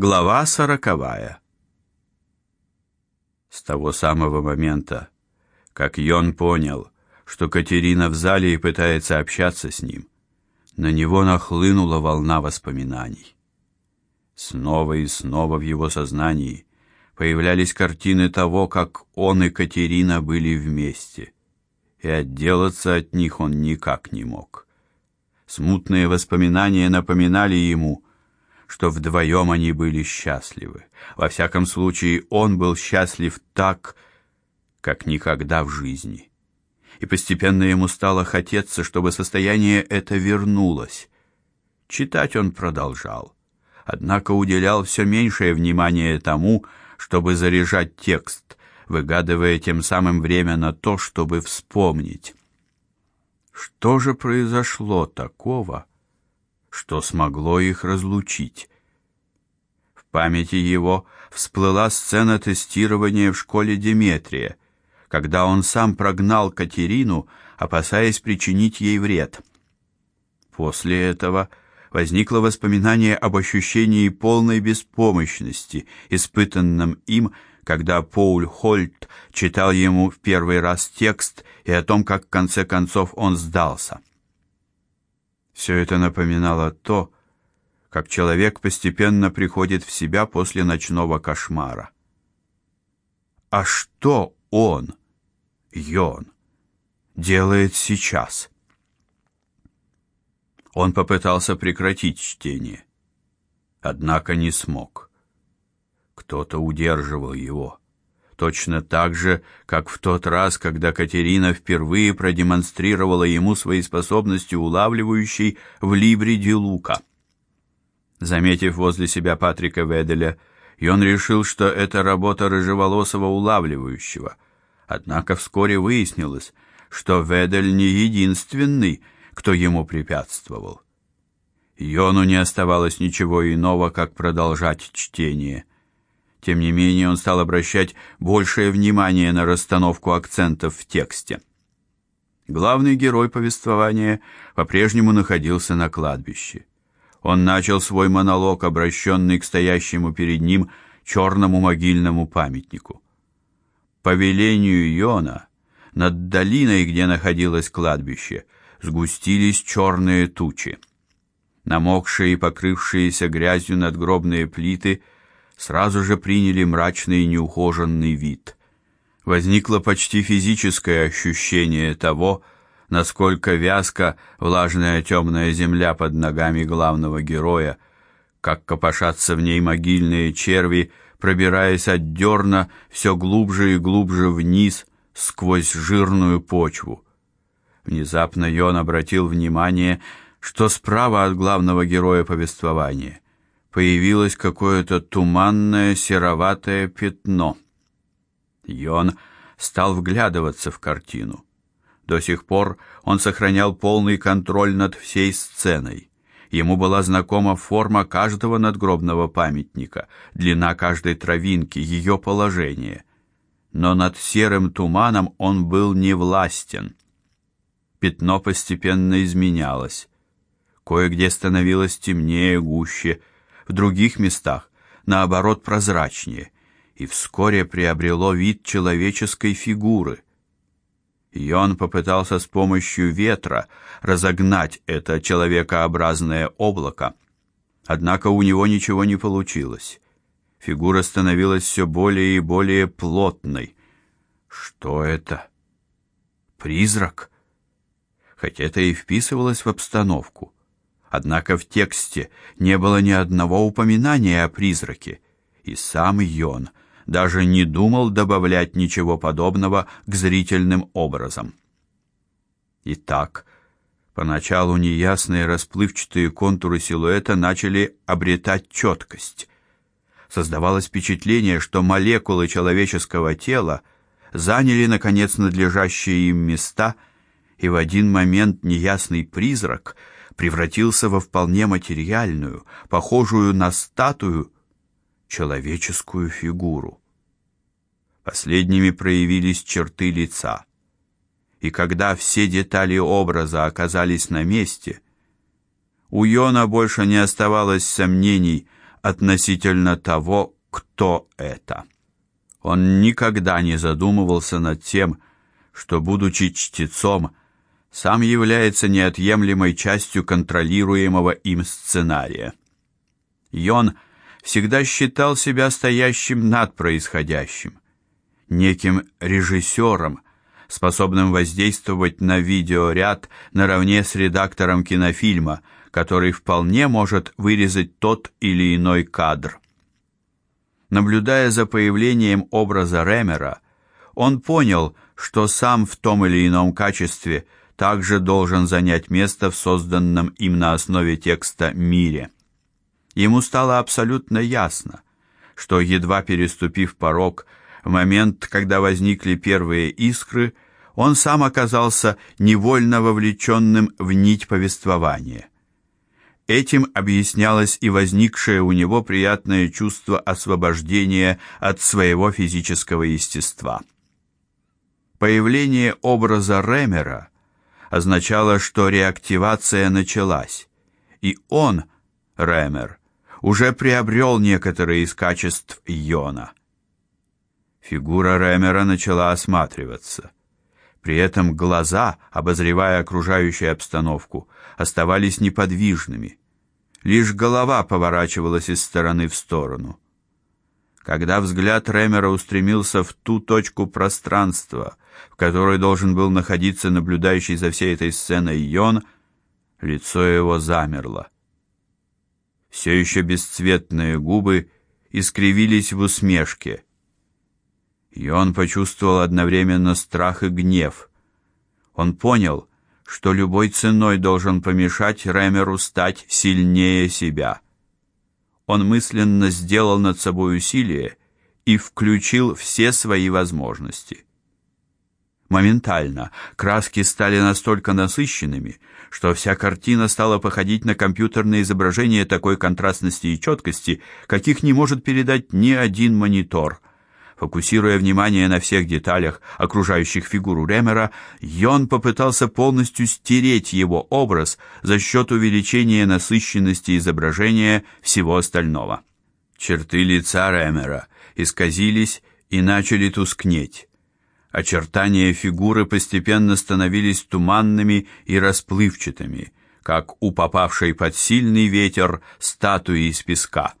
Глава сороковая. С того самого момента, как Йон понял, что Катерина в зале и пытается общаться с ним, на него нахлынула волна воспоминаний. Снова и снова в его сознании появлялись картины того, как он и Катерина были вместе, и отделаться от них он никак не мог. Смутные воспоминания напоминали ему, что вдвоем они были счастливы. Во всяком случае, он был счастлив так, как никогда в жизни. И постепенно ему стало хотеться, чтобы состояние это вернулось. Читать он продолжал, однако уделял все меньшее внимание тому, чтобы заряжать текст, выгадывая тем самым время на то, чтобы вспомнить. Что же произошло такого, что смогло их разлучить. В памяти его всплыла сцена тестирования в школе Деметрия, когда он сам прогнал Катерину, опасаясь причинить ей вред. После этого возникло воспоминание об ощущении полной беспомощности, испытанном им, когда Пауль Хольт читал ему в первый раз текст и о том, как в конце концов он сдался. Все это напоминало то, как человек постепенно приходит в себя после ночного кошмара. А что он, Йон, делает сейчас? Он попытался прекратить чтение, однако не смог. Кто-то удерживал его точно так же, как в тот раз, когда Катерина впервые продемонстрировала ему свои способности улавливающей в либре ди лука. Заметив возле себя Патрика Веделя, он решил, что это работа рыжеволосого улавливающего. Однако вскоре выяснилось, что Ведель не единственный, кто ему препятствовал. Йону не оставалось ничего иного, как продолжать чтение. Тем не менее, он стал обращать большее внимание на расстановку акцентов в тексте. Главный герой повествования по-прежнему находился на кладбище. Он начал свой монолог, обращенный к стоящему перед ним черному могильному памятнику. По велению Йона над долиной, где находилось кладбище, сгустились черные тучи. Намокшие и покрывшиеся грязью надгробные плиты – сразу же приняли мрачный и неухоженный вид. Возникло почти физическое ощущение того, насколько вязка влажная темная земля под ногами главного героя, как копошатся в ней могильные черви, пробираясь от дерна все глубже и глубже вниз сквозь жирную почву. Внезапно Йон обратил внимание, что справа от главного героя повествования появилось какое-то туманное сероватое пятно. Йон стал вглядываться в картину. До сих пор он сохранял полный контроль над всей сценой. Ему была знакома форма каждого надгробного памятника, длина каждой травинки, ее положение. Но над серым туманом он был не властен. Пятно постепенно изменялось. Кое-где становилось темнее, гуще, в других местах наоборот прозрачнее, и вскоре приобрело вид человеческой фигуры. И он попытался с помощью ветра разогнать это человекообразное облако, однако у него ничего не получилось. Фигура становилась все более и более плотной. Что это? Призрак? Хотя это и вписывалось в обстановку. Однако в тексте не было ни одного упоминания о призраке, и сам Йон даже не думал добавлять ничего подобного к зрительным образам. Итак, поначалу неясные расплывчатые контуры силуэта начали обретать четкость. Создавалось впечатление, что молекулы человеческого тела заняли наконец надлежащие им места, и в один момент неясный призрак — превратился во вполне материальную, похожую на статую, человеческую фигуру. Последними проявились черты лица. И когда все детали образа оказались на месте, у Йона больше не оставалось сомнений относительно того, кто это. Он никогда не задумывался над тем, что будучи чтецом, сам является неотъемлемой частью контролируемого им сценария. Йон всегда считал себя стоящим над происходящим, неким режиссером, способным воздействовать на видеоряд наравне с редактором кинофильма, который вполне может вырезать тот или иной кадр. Наблюдая за появлением образа Ремера, он понял, что сам в том или ином качестве также должен занять место в созданном им на основе текста мире. Ему стало абсолютно ясно, что едва переступив порог, в момент, когда возникли первые искры, он сам оказался невольно вовлеченным в нить повествования. Этим объяснялось и возникшее у него приятное чувство освобождения от своего физического естества. Появление образа Ремера означало, что реактивация началась, и он, Ремер, уже приобрел некоторые из качеств Йона. Фигура Ремера начала осматриваться. При этом глаза, обозревая окружающую обстановку, оставались неподвижными. Лишь голова поворачивалась из стороны в сторону. Когда взгляд Ремера устремился в ту точку пространства, в которой должен был находиться наблюдающий за всей этой сценой Йон, лицо его замерло. Все еще бесцветные губы искривились в усмешке и он почувствовал одновременно страх и гнев. Он понял, что любой ценой должен помешать Ремеру стать сильнее себя. Он мысленно сделал над собой усилие и включил все свои возможности. Моментально краски стали настолько насыщенными, что вся картина стала походить на компьютерное изображение такой контрастности и четкости, каких не может передать ни один монитор. Фокусируя внимание на всех деталях, окружающих фигуру Ремера, Йон попытался полностью стереть его образ за счет увеличения насыщенности изображения всего остального. Черты лица Ремера исказились и начали тускнеть. Очертания фигуры постепенно становились туманными и расплывчатыми, как у попавшей под сильный ветер статуи из песка.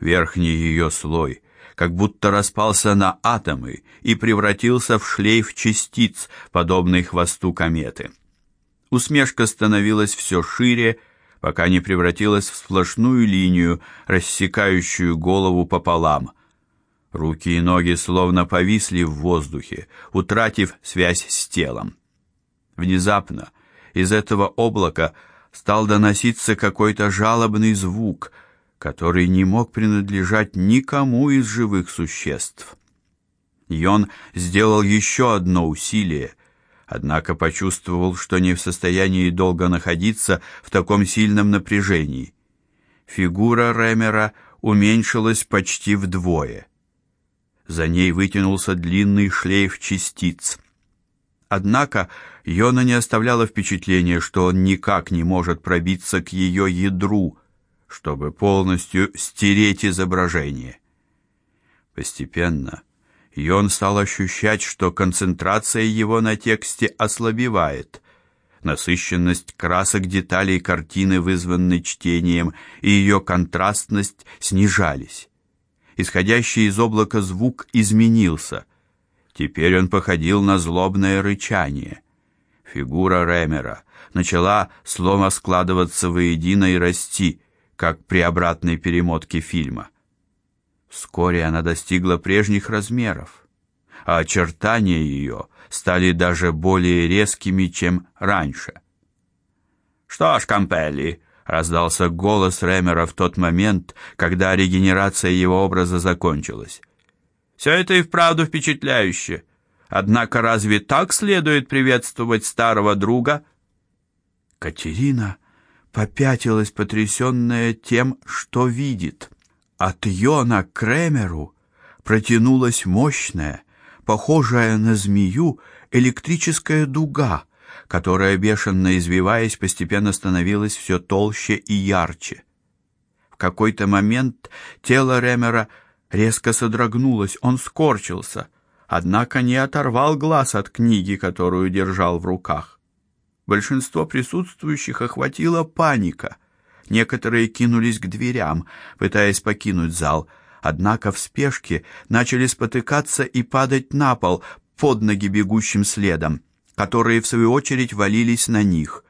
Верхний ее слой как будто распался на атомы и превратился в шлейф частиц, подобный хвосту кометы. Усмешка становилась все шире, пока не превратилась в сплошную линию, рассекающую голову пополам. Руки и ноги словно повисли в воздухе, утратив связь с телом. Внезапно из этого облака стал доноситься какой-то жалобный звук — который не мог принадлежать никому из живых существ. Йон сделал еще одно усилие, однако почувствовал, что не в состоянии долго находиться в таком сильном напряжении. Фигура Ремера уменьшилась почти вдвое. За ней вытянулся длинный шлейф частиц. Однако Йона не оставляло впечатления, что он никак не может пробиться к ее ядру, чтобы полностью стереть изображение. Постепенно Йон стал ощущать, что концентрация его на тексте ослабевает. Насыщенность красок деталей картины, вызванной чтением, и ее контрастность снижались. Исходящий из облака звук изменился. Теперь он походил на злобное рычание. Фигура Ремера начала словно складываться воедино и расти, как при обратной перемотке фильма. Вскоре она достигла прежних размеров, а очертания ее стали даже более резкими, чем раньше. Что ж, Кампелли, раздался голос Ремера в тот момент, когда регенерация его образа закончилась. Все это и вправду впечатляюще. Однако разве так следует приветствовать старого друга? Катерина попятилась, потрясенная тем, что видит. От Йона к Кремеру протянулась мощная, похожая на змею, электрическая дуга, которая бешено извиваясь, постепенно становилась все толще и ярче. В какой-то момент тело Ремера резко содрогнулось, он скорчился, однако не оторвал глаз от книги, которую держал в руках. Большинство присутствующих охватила паника. Некоторые кинулись к дверям, пытаясь покинуть зал, однако в спешке начали спотыкаться и падать на пол под ноги бегущим следом, которые в свою очередь валились на них.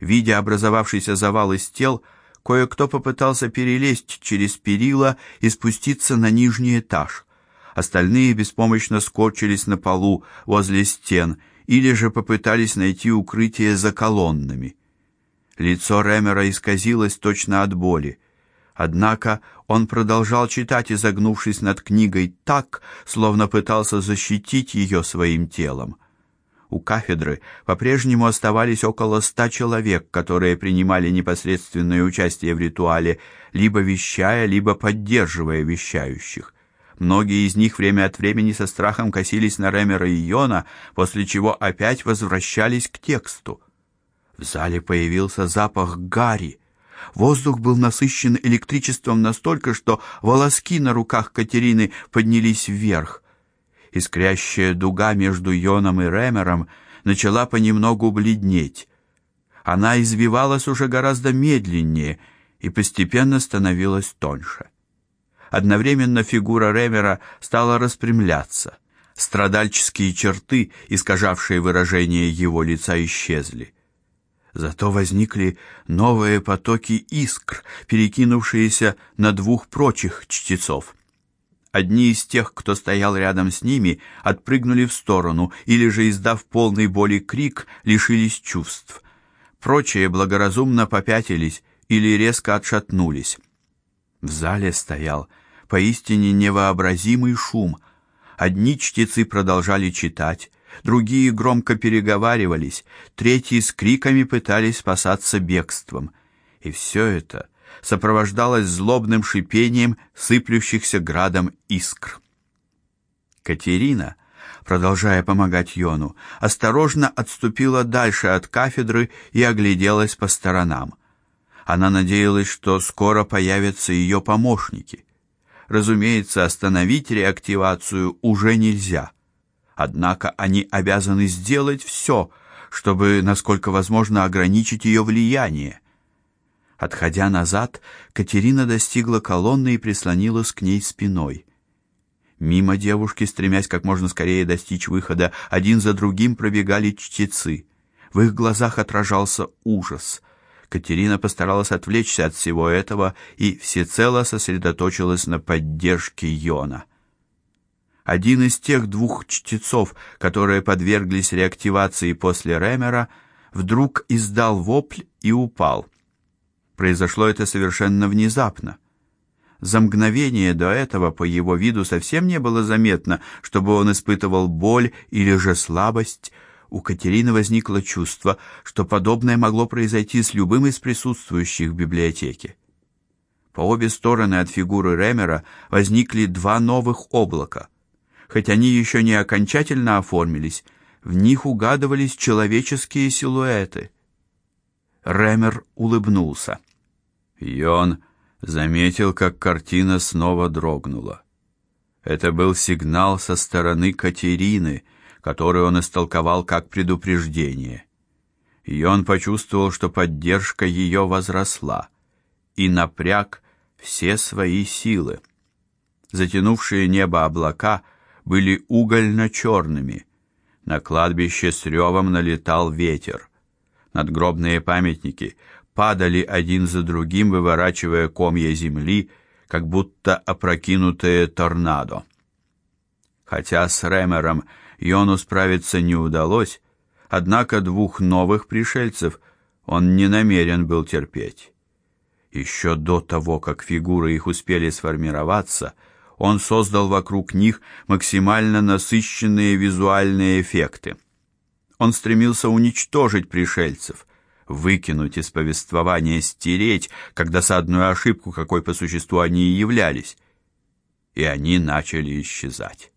Видя образовавшийся завал из тел, кое-кто попытался перелезть через перила и спуститься на нижний этаж. Остальные беспомощно скорчились на полу возле стен или же попытались найти укрытие за колоннами. Лицо Ремера исказилось точно от боли. Однако он продолжал читать, изогнувшись над книгой так, словно пытался защитить ее своим телом. У кафедры по-прежнему оставались около ста человек, которые принимали непосредственное участие в ритуале, либо вещая, либо поддерживая вещающих. Многие из них время от времени со страхом косились на Ремера и Йона, после чего опять возвращались к тексту. В зале появился запах гари. Воздух был насыщен электричеством настолько, что волоски на руках Катерины поднялись вверх. Искрящая дуга между Йоном и Ремером начала понемногу бледнеть. Она извивалась уже гораздо медленнее и постепенно становилась тоньше. Одновременно фигура Ремера стала распрямляться. Страдальческие черты, искажавшие выражение его лица, исчезли. Зато возникли новые потоки искр, перекинувшиеся на двух прочих чтецов. Одни из тех, кто стоял рядом с ними, отпрыгнули в сторону или же, издав полный боли крик, лишились чувств. Прочие благоразумно попятились или резко отшатнулись. В зале стоял поистине невообразимый шум. Одни чтецы продолжали читать, другие громко переговаривались, третьи с криками пытались спасаться бегством. И все это сопровождалось злобным шипением сыплющихся градом искр. Катерина, продолжая помогать Йону, осторожно отступила дальше от кафедры и огляделась по сторонам. Она надеялась, что скоро появятся ее помощники. Разумеется, остановить реактивацию уже нельзя. Однако они обязаны сделать все, чтобы, насколько возможно, ограничить ее влияние. Отходя назад, Катерина достигла колонны и прислонилась к ней спиной. Мимо девушки, стремясь как можно скорее достичь выхода, один за другим пробегали чтецы. В их глазах отражался ужас. Катерина постаралась отвлечься от всего этого и всецело сосредоточилась на поддержке Йона. Один из тех двух чтецов, которые подверглись реактивации после Ремера, вдруг издал вопль и упал. Произошло это совершенно внезапно. За мгновение до этого по его виду совсем не было заметно, чтобы он испытывал боль или же слабость, у Катерины возникло чувство, что подобное могло произойти с любым из присутствующих в библиотеке. По обе стороны от фигуры Ремера возникли два новых облака. Хоть они еще не окончательно оформились, в них угадывались человеческие силуэты. Ремер улыбнулся. Йон заметил, как картина снова дрогнула. Это был сигнал со стороны Катерины — который он истолковал как предупреждение. И он почувствовал, что поддержка ее возросла, и напряг все свои силы. Затянувшие небо облака были угольно-черными. На кладбище с ревом налетал ветер. Надгробные памятники падали один за другим, выворачивая комья земли, как будто опрокинутые торнадо. Хотя с Ремером Йону справиться не удалось, однако двух новых пришельцев он не намерен был терпеть. Еще до того, как фигуры их успели сформироваться, он создал вокруг них максимально насыщенные визуальные эффекты. Он стремился уничтожить пришельцев, выкинуть из повествования, стереть, как досадную ошибку, какой по существу они и являлись. И они начали исчезать.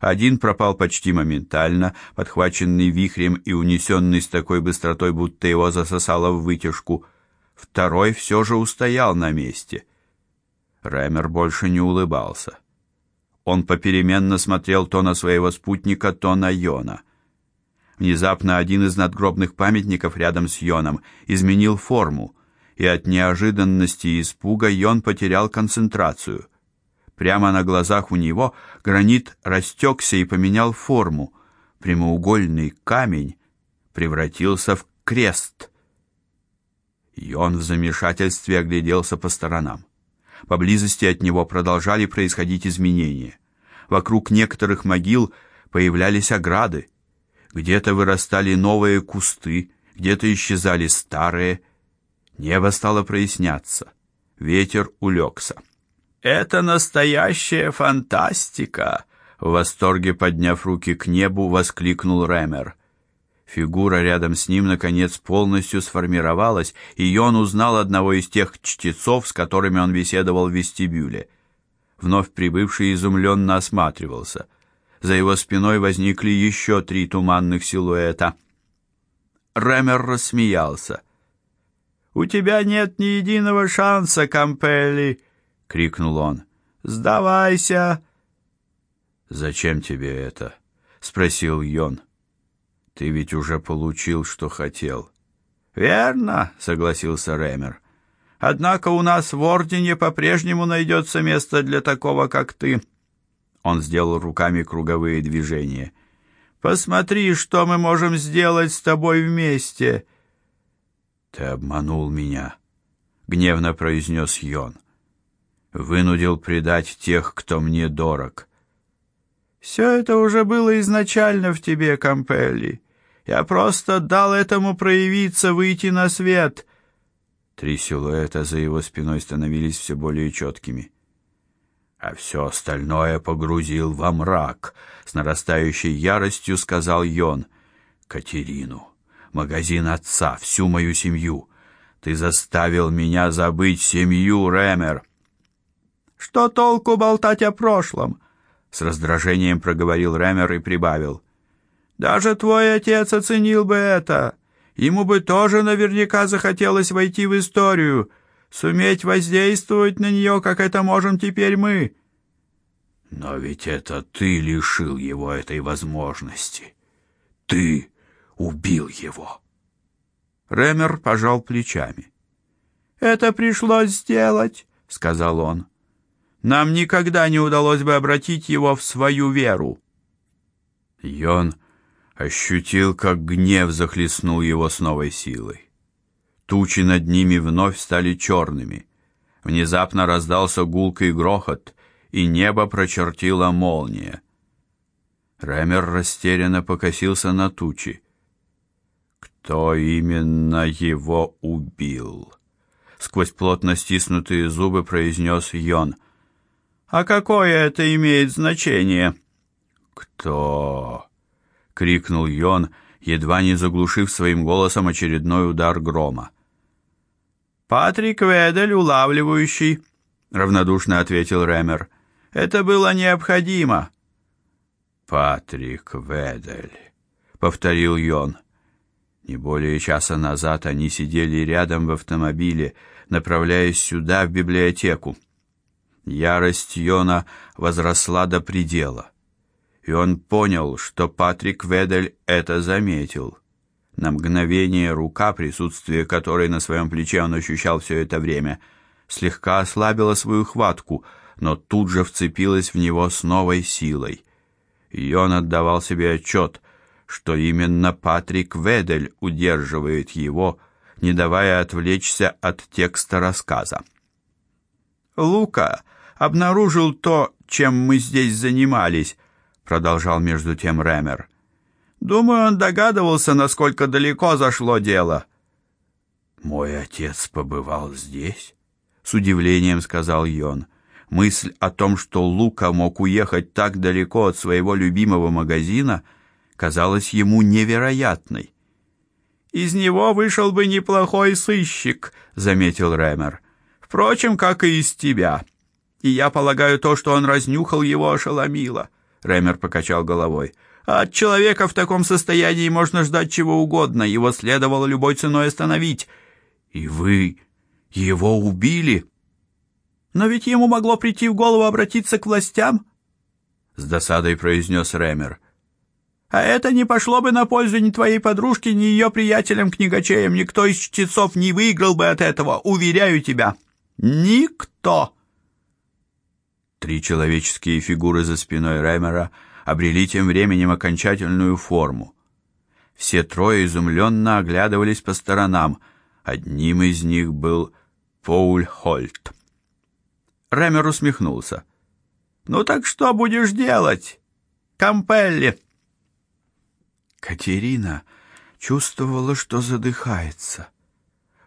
Один пропал почти моментально, подхваченный вихрем и унесенный с такой быстротой, будто его засосало в вытяжку. Второй все же устоял на месте. Рэмер больше не улыбался. Он попеременно смотрел то на своего спутника, то на Йона. Внезапно один из надгробных памятников рядом с Йоном изменил форму, и от неожиданности и испуга Йон потерял концентрацию. Прямо на глазах у него гранит растекся и поменял форму. Прямоугольный камень превратился в крест. Йон в замешательстве огляделся по сторонам. Поблизости от него продолжали происходить изменения. Вокруг некоторых могил появлялись ограды. Где-то вырастали новые кусты, где-то исчезали старые. Небо стало проясняться. Ветер улегся. Это настоящая фантастика, в восторге подняв руки к небу, воскликнул Рэмер. Фигура рядом с ним наконец полностью сформировалась, и он узнал одного из тех чтецов, с которыми он беседовал в вестибюле. Вновь прибывший изумленно осматривался. За его спиной возникли еще три туманных силуэта. Рэмер рассмеялся. У тебя нет ни единого шанса, Кампелли, крикнул он. Сдавайся. Зачем тебе это? спросил Йон. Ты ведь уже получил, что хотел. Верно, согласился Рэмер. Однако у нас в ордене по-прежнему найдется место для такого, как ты. Он сделал руками круговые движения. Посмотри, что мы можем сделать с тобой вместе. Ты обманул меня, гневно произнес Йон. Вынудил предать тех, кто мне дорог. Все это уже было изначально в тебе, Кампелли. Я просто дал этому проявиться, выйти на свет. Три силуэта за его спиной становились все более четкими. А все остальное погрузил во мрак, с нарастающей яростью сказал Йон. Катерину, магазин отца, всю мою семью. Ты заставил меня забыть семью, Рэмер. Что толку болтать о прошлом? С раздражением проговорил Рэмер и прибавил: даже твой отец оценил бы это. Ему бы тоже наверняка захотелось войти в историю, суметь воздействовать на нее, как это можем теперь мы. Но ведь это ты лишил его этой возможности. Ты убил его. Ремер пожал плечами. Это пришлось сделать, сказал он. Нам никогда не удалось бы обратить его в свою веру. Йон ощутил, как гнев захлестнул его с новой силой. Тучи над ними вновь стали черными. Внезапно раздался гулкий грохот, и небо прочертила молния. Рэмер растерянно покосился на тучи. Кто именно его убил? Сквозь плотно стиснутые зубы произнес Йон. А какое это имеет значение? Кто? крикнул Йон, едва не заглушив своим голосом очередной удар грома. Патрик Ведель, улавливающий, равнодушно ответил Рэмер. Это было необходимо. Патрик Ведель, повторил Йон. Не более часа назад они сидели рядом в автомобиле, направляясь сюда в библиотеку. Ярость Йона возросла до предела и он понял, что Патрик Ведель это заметил. На мгновение рука, присутствие которой на своем плече он ощущал все это время, слегка ослабила свою хватку, но тут же вцепилась в него с новой силой. И он отдавал себе отчет, что именно Патрик Ведель удерживает его, не давая отвлечься от текста рассказа. Лука обнаружил то, чем мы здесь занимались, продолжал между тем Рэмер. Думаю, он догадывался, насколько далеко зашло дело. Мой отец побывал здесь, с удивлением сказал Йон. Мысль о том, что Лука мог уехать так далеко от своего любимого магазина, казалась ему невероятной. Из него вышел бы неплохой сыщик, заметил Рэмер. Впрочем, как и из тебя. И я полагаю, то, что он разнюхал его, ошеломило. Рэмер покачал головой. От человека в таком состоянии можно ждать чего угодно, его следовало любой ценой остановить. И вы Его убили. Но ведь ему могло прийти в голову обратиться к властям, с досадой произнес Ремер. А это не пошло бы на пользу ни твоей подружке, ни ее приятелям-книгачеям. Никто из чтецов не выиграл бы от этого, уверяю тебя. Никто. Три человеческие фигуры за спиной Ремера обрели тем временем окончательную форму. Все трое изумленно оглядывались по сторонам. Одним из них был Пауль Хольт. Ремер усмехнулся. Ну так что будешь делать, Кампелли? Катерина чувствовала, что задыхается.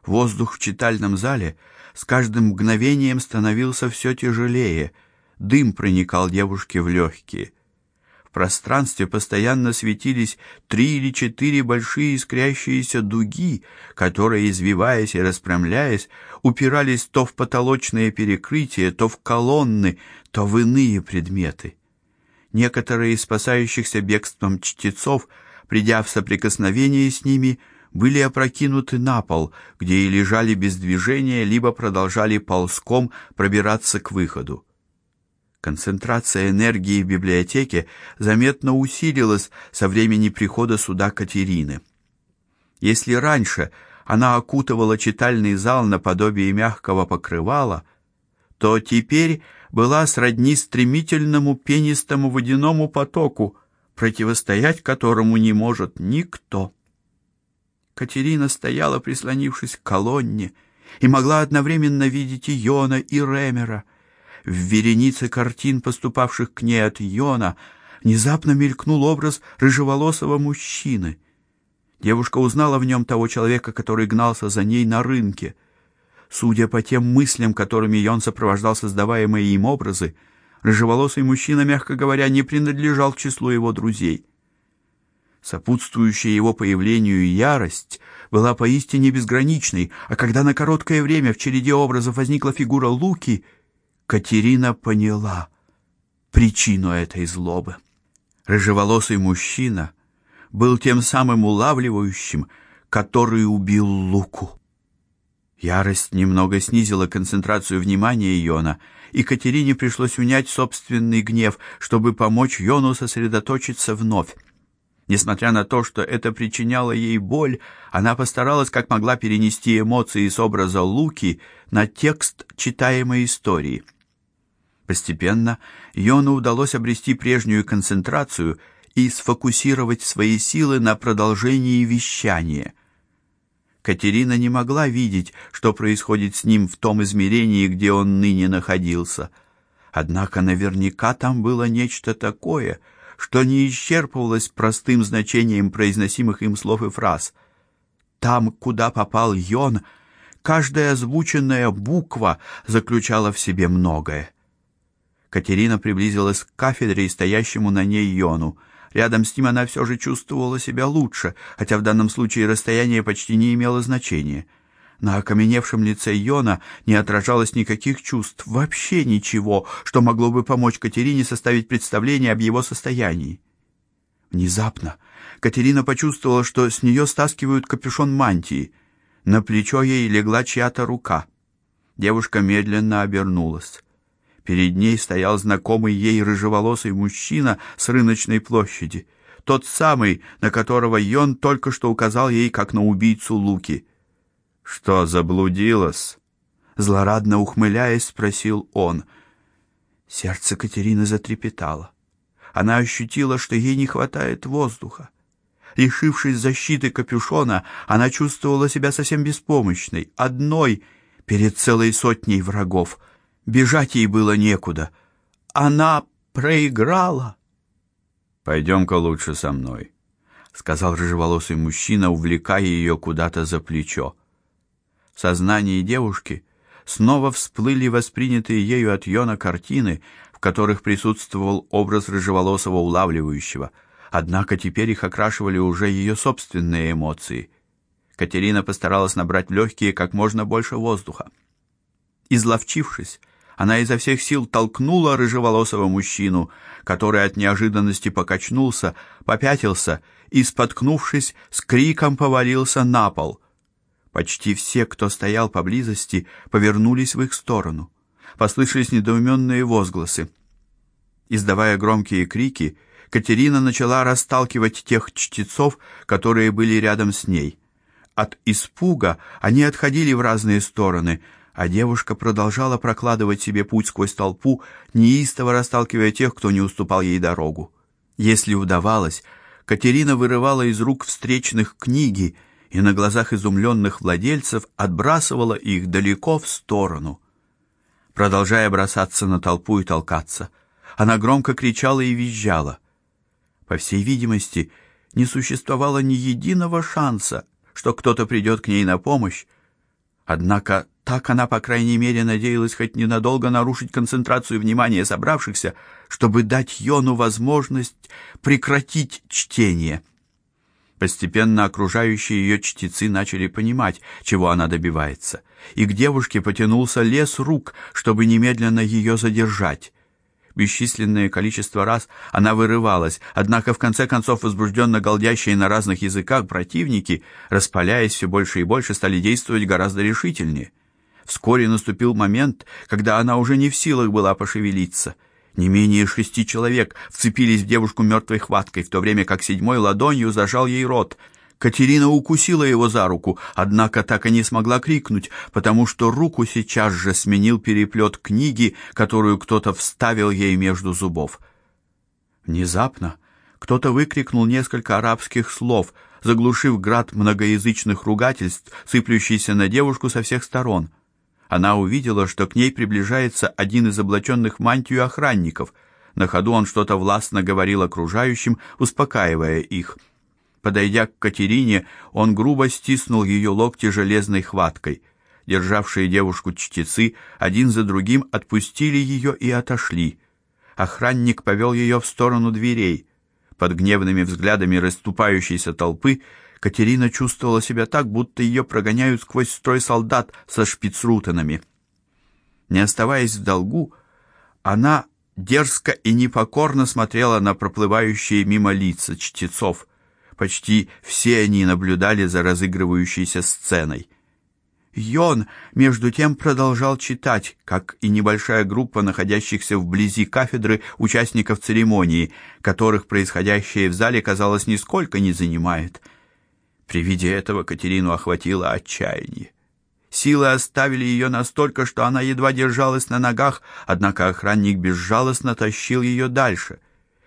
Воздух в читальном зале с каждым мгновением становился все тяжелее. Дым проникал девушке в легкие. В пространстве постоянно светились три или четыре большие искрящиеся дуги, которые, извиваясь и распрямляясь, упирались то в потолочные перекрытия, то в колонны, то в иные предметы. Некоторые из спасающихся бегством чтецов, придя в соприкосновение с ними, были опрокинуты на пол, где и лежали без движения, либо продолжали ползком пробираться к выходу. Концентрация энергии в библиотеке заметно усилилась со времени прихода сюда Катерины. Если раньше она окутывала читальный зал наподобие мягкого покрывала, то теперь была сродни стремительному пенистому водяному потоку, противостоять которому не может никто. Катерина стояла, прислонившись к колонне, и могла одновременно видеть и Йона, и Ремера. В веренице картин, поступавших к ней от Йона, внезапно мелькнул образ рыжеволосого мужчины. Девушка узнала в нем того человека, который гнался за ней на рынке — Судя по тем мыслям, которыми он сопровождал создаваемые им образы, рыжеволосый мужчина, мягко говоря, не принадлежал к числу его друзей. Сопутствующая его появлению ярость была поистине безграничной, а когда на короткое время в череде образов возникла фигура Луки, Катерина поняла причину этой злобы. Рыжеволосый мужчина был тем самым улавливающим, который убил Луку. Ярость немного снизила концентрацию внимания Йона, и Катерине пришлось унять собственный гнев, чтобы помочь Йону сосредоточиться вновь. Несмотря на то, что это причиняло ей боль, она постаралась как могла перенести эмоции с образа Луки на текст читаемой истории. Постепенно Йону удалось обрести прежнюю концентрацию и сфокусировать свои силы на продолжении вещания — Катерина не могла видеть, что происходит с ним в том измерении, где он ныне находился. Однако наверняка там было нечто такое, что не исчерпывалось простым значением произносимых им слов и фраз. Там, куда попал Йон, каждая озвученная буква заключала в себе многое. Катерина приблизилась к кафедре и стоящему на ней Йону. Рядом с ним она все же чувствовала себя лучше, хотя в данном случае расстояние почти не имело значения. На окаменевшем лице Йона не отражалось никаких чувств, вообще ничего, что могло бы помочь Катерине составить представление об его состоянии. Внезапно Катерина почувствовала, что с нее стаскивают капюшон мантии. На плечо ей легла чья-то рука. Девушка медленно обернулась. Перед ней стоял знакомый ей рыжеволосый мужчина с рыночной площади, тот самый, на которого Йон только что указал ей как на убийцу Луки. Что заблудилась? злорадно ухмыляясь, спросил он. Сердце Катерины затрепетало. Она ощутила, что ей не хватает воздуха. Лишившись защиты капюшона, она чувствовала себя совсем беспомощной, одной перед целой сотней врагов — Бежать ей было некуда. Она проиграла. «Пойдем-ка лучше со мной, сказал рыжеволосый мужчина, увлекая ее куда-то за плечо. В сознании девушки снова всплыли воспринятые ею от Йона картины, в которых присутствовал образ рыжеволосого улавливающего. Однако теперь их окрашивали уже ее собственные эмоции. Катерина постаралась набрать легкие как можно больше воздуха. Изловчившись, она изо всех сил толкнула рыжеволосого мужчину, который от неожиданности покачнулся, попятился и, споткнувшись, с криком повалился на пол. Почти все, кто стоял поблизости, повернулись в их сторону. Послышались недоуменные возгласы. Издавая громкие крики, Катерина начала расталкивать тех чтецов, которые были рядом с ней. От испуга они отходили в разные стороны, а девушка продолжала прокладывать себе путь сквозь толпу, неистово расталкивая тех, кто не уступал ей дорогу. Если удавалось, Катерина вырывала из рук встречных книги и на глазах изумленных владельцев отбрасывала их далеко в сторону. Продолжая бросаться на толпу и толкаться, она громко кричала и визжала. По всей видимости, не существовало ни единого шанса, что кто-то придет к ней на помощь. Однако так она, по крайней мере, надеялась хоть ненадолго нарушить концентрацию внимания собравшихся, чтобы дать Йону возможность прекратить чтение. Постепенно окружающие ее чтецы начали понимать, чего она добивается, и к девушке потянулся лес рук, чтобы немедленно ее задержать. Бесчисленное количество раз она вырывалась, однако в конце концов возбужденно галдящие на разных языках противники, распаляясь все больше и больше, стали действовать гораздо решительнее. Вскоре наступил момент, когда она уже не в силах была пошевелиться. Не менее шести человек вцепились в девушку мертвой хваткой, в то время как седьмой ладонью зажал ей рот — Катерина укусила его за руку, однако так и не смогла крикнуть, потому что руку сейчас же сменил переплет книги, которую кто-то вставил ей между зубов. Внезапно кто-то выкрикнул несколько арабских слов, заглушив град многоязычных ругательств, сыплющийся на девушку со всех сторон. Она увидела, что к ней приближается один из облаченных мантию охранников. На ходу он что-то властно говорил окружающим, успокаивая их — Подойдя к Катерине, он грубо стиснул ее локти железной хваткой. Державшие девушку чтецы один за другим отпустили ее и отошли. Охранник повел ее в сторону дверей. Под гневными взглядами расступающейся толпы Катерина чувствовала себя так, будто ее прогоняют сквозь строй солдат со шпицрутенами. Не оставаясь в долгу, она дерзко и непокорно смотрела на проплывающие мимо лица чтецов. Почти все они наблюдали за разыгрывающейся сценой. Йон между тем продолжал читать, как и небольшая группа находящихся вблизи кафедры участников церемонии, которых происходящее в зале, казалось, нисколько не занимает. При виде этого Катерину охватило отчаяние. Силы оставили ее настолько, что она едва держалась на ногах, однако охранник безжалостно тащил ее дальше.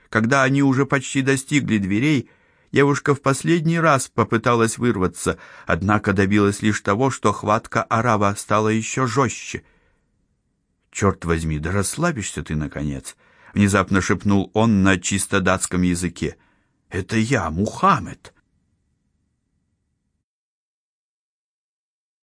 Когда они уже почти достигли дверей, Девушка в последний раз попыталась вырваться, однако добилась лишь того, что хватка араба стала еще жестче. «Черт возьми, да расслабишься ты, наконец!» — внезапно шепнул он на чисто датском языке. «Это я, Мухаммед!»